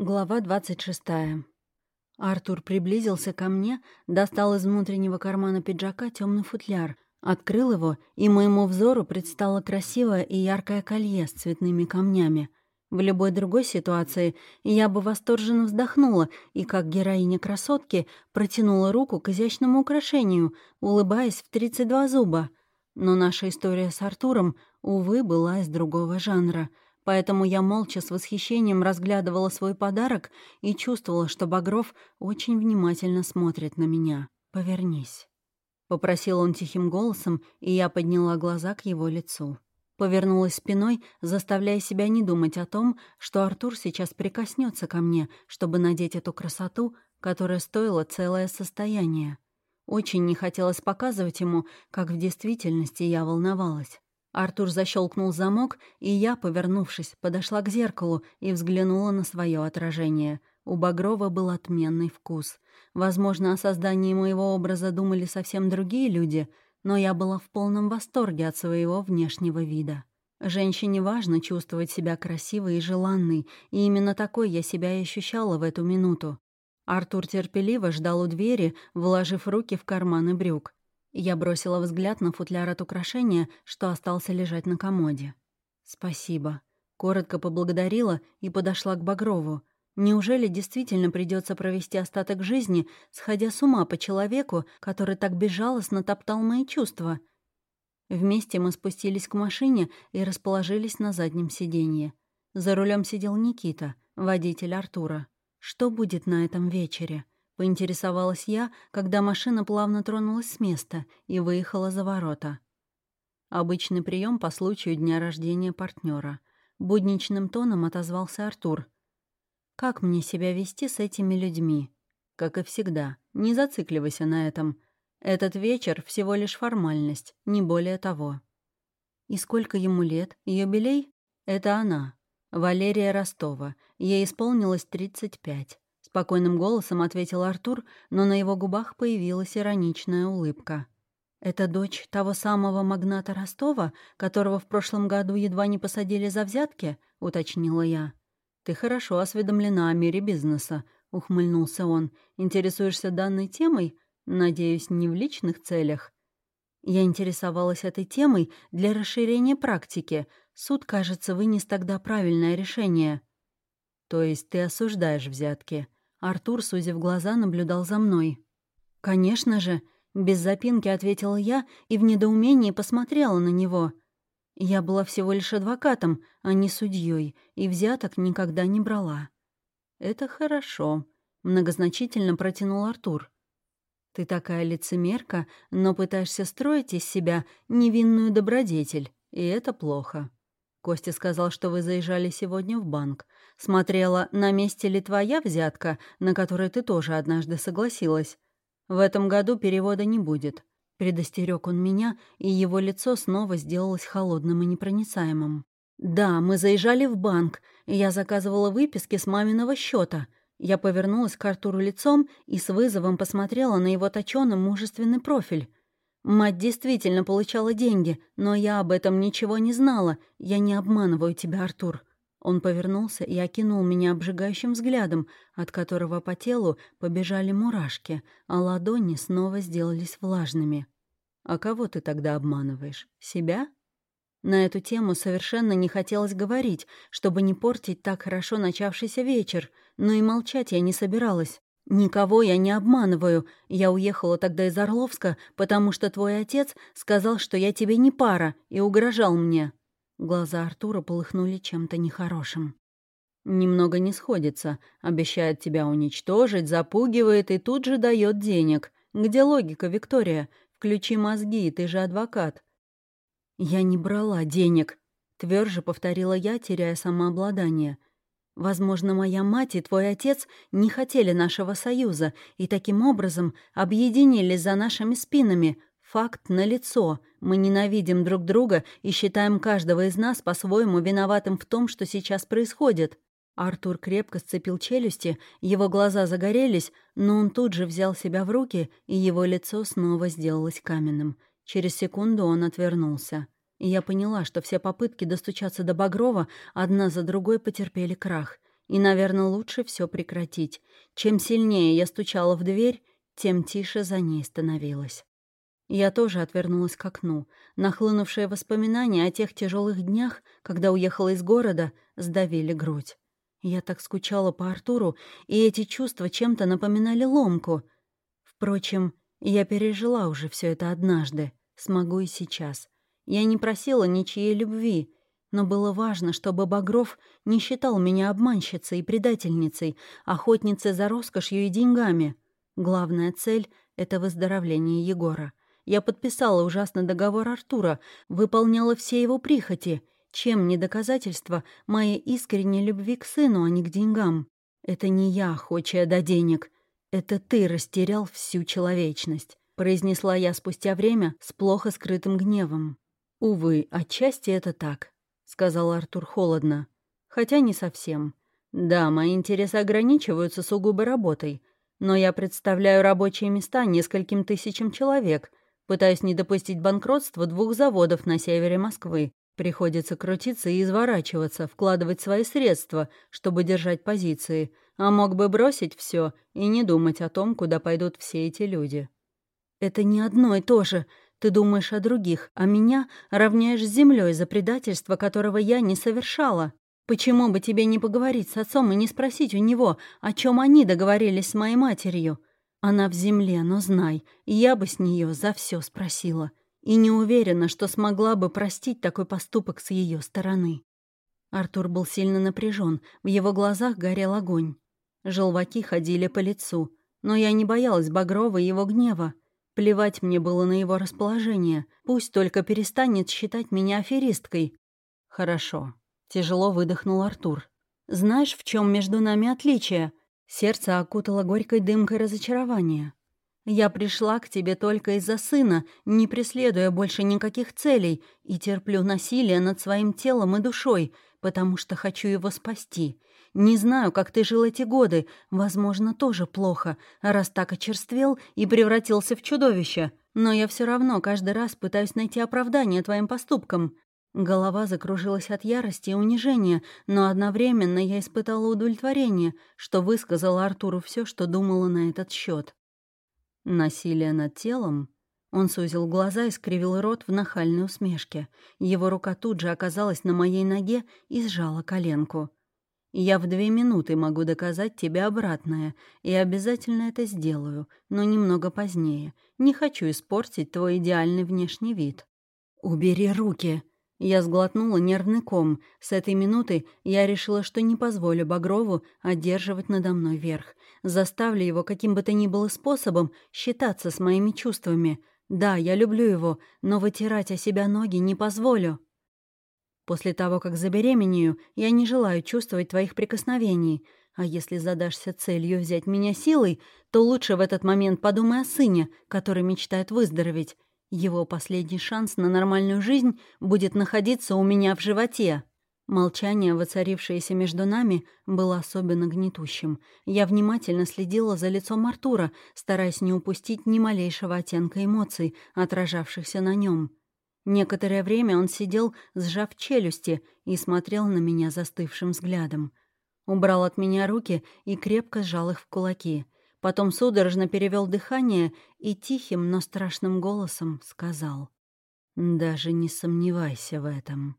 Глава 26. Артур приблизился ко мне, достал из внутреннего кармана пиджака темный футляр, открыл его, и моему взору предстало красивое и яркое колье с цветными камнями. В любой другой ситуации я бы восторженно вздохнула и, как героиня красотки, протянула руку к изящному украшению, улыбаясь в 32 зуба. Но наша история с Артуром, увы, была из другого жанра — поэтому я молча с восхищением разглядывала свой подарок и чувствовала, что Багров очень внимательно смотрит на меня. «Повернись», — попросил он тихим голосом, и я подняла глаза к его лицу. Повернулась спиной, заставляя себя не думать о том, что Артур сейчас прикоснется ко мне, чтобы надеть эту красоту, которая стоила целое состояние. Очень не хотелось показывать ему, как в действительности я волновалась. Артур защелкнул замок, и я, повернувшись, подошла к зеркалу и взглянула на свое отражение. У Багрова был отменный вкус. Возможно, о создании моего образа думали совсем другие люди, но я была в полном восторге от своего внешнего вида. Женщине важно чувствовать себя красивой и желанной, и именно такой я себя и ощущала в эту минуту. Артур терпеливо ждал у двери, вложив руки в карманы брюк. Я бросила взгляд на футляр от украшения, что остался лежать на комоде. «Спасибо». Коротко поблагодарила и подошла к Багрову. Неужели действительно придется провести остаток жизни, сходя с ума по человеку, который так безжалостно топтал мои чувства? Вместе мы спустились к машине и расположились на заднем сиденье. За рулем сидел Никита, водитель Артура. Что будет на этом вечере? Поинтересовалась я, когда машина плавно тронулась с места и выехала за ворота. Обычный прием по случаю дня рождения партнера. Будничным тоном отозвался Артур. «Как мне себя вести с этими людьми?» «Как и всегда, не зацикливайся на этом. Этот вечер всего лишь формальность, не более того». «И сколько ему лет? Юбилей?» «Это она. Валерия Ростова. Ей исполнилось 35. Спокойным голосом ответил Артур, но на его губах появилась ироничная улыбка. «Это дочь того самого магната Ростова, которого в прошлом году едва не посадили за взятки?» — уточнила я. «Ты хорошо осведомлена о мире бизнеса», — ухмыльнулся он. «Интересуешься данной темой? Надеюсь, не в личных целях?» Я интересовалась этой темой для расширения практики. Суд, кажется, вынес тогда правильное решение. «То есть ты осуждаешь взятки?» Артур, сузив глаза, наблюдал за мной. «Конечно же», — без запинки ответила я и в недоумении посмотрела на него. Я была всего лишь адвокатом, а не судьей, и взяток никогда не брала. «Это хорошо», — многозначительно протянул Артур. «Ты такая лицемерка, но пытаешься строить из себя невинную добродетель, и это плохо». Костя сказал, что вы заезжали сегодня в банк. Смотрела, на месте ли твоя взятка, на которой ты тоже однажды согласилась. В этом году перевода не будет. Предостерег он меня, и его лицо снова сделалось холодным и непроницаемым. «Да, мы заезжали в банк, я заказывала выписки с маминого счета. Я повернулась к Артуру лицом и с вызовом посмотрела на его точёный мужественный профиль. Мать действительно получала деньги, но я об этом ничего не знала. Я не обманываю тебя, Артур». Он повернулся и окинул меня обжигающим взглядом, от которого по телу побежали мурашки, а ладони снова сделались влажными. «А кого ты тогда обманываешь? Себя?» На эту тему совершенно не хотелось говорить, чтобы не портить так хорошо начавшийся вечер, но и молчать я не собиралась. «Никого я не обманываю. Я уехала тогда из Орловска, потому что твой отец сказал, что я тебе не пара, и угрожал мне». Глаза Артура полыхнули чем-то нехорошим. «Немного не сходится. Обещает тебя уничтожить, запугивает и тут же дает денег. Где логика, Виктория? Включи мозги, ты же адвокат». «Я не брала денег», — тверже повторила я, теряя самообладание. Возможно, моя мать и твой отец не хотели нашего союза и таким образом объединились за нашими спинами. Факт налицо. Мы ненавидим друг друга и считаем каждого из нас по-своему виноватым в том, что сейчас происходит. Артур крепко сцепил челюсти, его глаза загорелись, но он тут же взял себя в руки, и его лицо снова сделалось каменным. Через секунду он отвернулся и я поняла, что все попытки достучаться до Багрова одна за другой потерпели крах. И, наверное, лучше все прекратить. Чем сильнее я стучала в дверь, тем тише за ней становилось. Я тоже отвернулась к окну. Нахлынувшие воспоминания о тех тяжелых днях, когда уехала из города, сдавили грудь. Я так скучала по Артуру, и эти чувства чем-то напоминали ломку. Впрочем, я пережила уже все это однажды, смогу и сейчас. Я не просила ничьей любви, но было важно, чтобы Багров не считал меня обманщицей и предательницей, охотницей за роскошью и деньгами. Главная цель — это выздоровление Егора. Я подписала ужасный договор Артура, выполняла все его прихоти. Чем не доказательство моей искренней любви к сыну, а не к деньгам? Это не я, охочая до денег. Это ты растерял всю человечность, произнесла я спустя время с плохо скрытым гневом. Увы, отчасти это так, сказал Артур холодно. Хотя не совсем. Да, мои интересы ограничиваются сугубо работой, но я представляю рабочие места нескольким тысячам человек, пытаюсь не допустить банкротства двух заводов на севере Москвы. Приходится крутиться и изворачиваться, вкладывать свои средства, чтобы держать позиции, а мог бы бросить все и не думать о том, куда пойдут все эти люди. Это не одно и то же. Ты думаешь о других, а меня равняешь с землей за предательство, которого я не совершала. Почему бы тебе не поговорить с отцом и не спросить у него, о чем они договорились с моей матерью? Она в земле, но знай, я бы с нее за все спросила. И не уверена, что смогла бы простить такой поступок с ее стороны. Артур был сильно напряжен, в его глазах горел огонь. Желваки ходили по лицу, но я не боялась Багрова и его гнева. Плевать мне было на его расположение. Пусть только перестанет считать меня аферисткой. Хорошо. Тяжело выдохнул Артур. Знаешь, в чем между нами отличие? Сердце окутало горькой дымкой разочарования. Я пришла к тебе только из-за сына, не преследуя больше никаких целей, и терплю насилие над своим телом и душой, потому что хочу его спасти. Не знаю, как ты жил эти годы, возможно, тоже плохо, раз так очерствел и превратился в чудовище. Но я все равно каждый раз пытаюсь найти оправдание твоим поступкам. Голова закружилась от ярости и унижения, но одновременно я испытала удовлетворение, что высказала Артуру все, что думала на этот счет. Насилие над телом? Он сузил глаза и скривил рот в нахальной усмешке. Его рука тут же оказалась на моей ноге и сжала коленку. Я в две минуты могу доказать тебе обратное, и обязательно это сделаю, но немного позднее. Не хочу испортить твой идеальный внешний вид. Убери руки. Я сглотнула нервный ком. С этой минуты я решила, что не позволю Багрову одерживать надо мной верх. Заставлю его каким бы то ни было способом считаться с моими чувствами. Да, я люблю его, но вытирать о себя ноги не позволю. После того, как забеременею, я не желаю чувствовать твоих прикосновений. А если задашься целью взять меня силой, то лучше в этот момент подумай о сыне, который мечтает выздороветь. Его последний шанс на нормальную жизнь будет находиться у меня в животе. Молчание, воцарившееся между нами, было особенно гнетущим. Я внимательно следила за лицом Артура, стараясь не упустить ни малейшего оттенка эмоций, отражавшихся на нем. Некоторое время он сидел, сжав челюсти, и смотрел на меня застывшим взглядом. Убрал от меня руки и крепко сжал их в кулаки. Потом судорожно перевел дыхание и тихим, но страшным голосом сказал. «Даже не сомневайся в этом».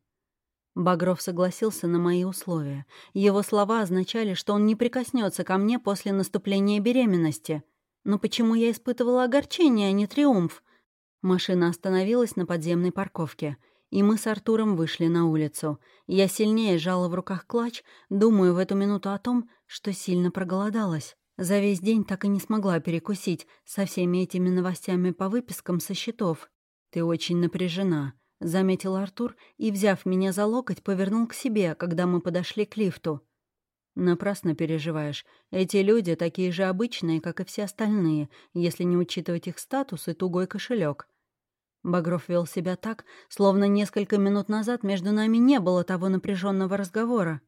Багров согласился на мои условия. Его слова означали, что он не прикоснется ко мне после наступления беременности. Но почему я испытывала огорчение, а не триумф? Машина остановилась на подземной парковке, и мы с Артуром вышли на улицу. Я сильнее сжала в руках клатч, думаю в эту минуту о том, что сильно проголодалась. За весь день так и не смогла перекусить со всеми этими новостями по выпискам со счетов. «Ты очень напряжена», — заметил Артур и, взяв меня за локоть, повернул к себе, когда мы подошли к лифту. «Напрасно переживаешь. Эти люди такие же обычные, как и все остальные, если не учитывать их статус и тугой кошелек. Багров вел себя так, словно несколько минут назад между нами не было того напряженного разговора.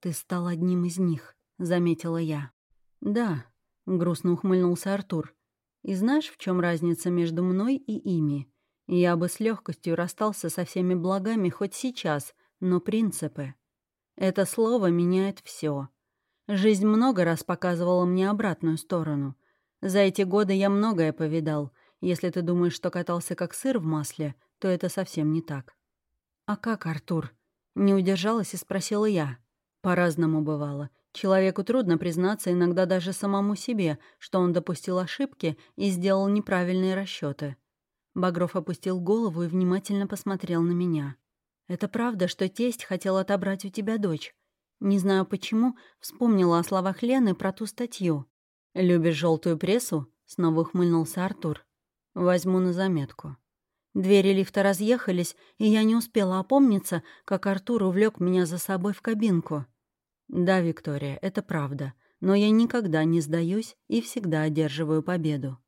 «Ты стал одним из них», — заметила я. «Да», — грустно ухмыльнулся Артур. «И знаешь, в чем разница между мной и ими? Я бы с легкостью расстался со всеми благами хоть сейчас, но принципы...» Это слово меняет все. Жизнь много раз показывала мне обратную сторону. За эти годы я многое повидал. Если ты думаешь, что катался как сыр в масле, то это совсем не так. «А как, Артур?» Не удержалась и спросила я. По-разному бывало. Человеку трудно признаться иногда даже самому себе, что он допустил ошибки и сделал неправильные расчеты. Багров опустил голову и внимательно посмотрел на меня. «Это правда, что тесть хотел отобрать у тебя дочь? Не знаю почему, вспомнила о словах Лены про ту статью. «Любишь желтую прессу?» — снова ухмыльнулся Артур. «Возьму на заметку». Двери лифта разъехались, и я не успела опомниться, как Артур увлек меня за собой в кабинку. «Да, Виктория, это правда, но я никогда не сдаюсь и всегда одерживаю победу».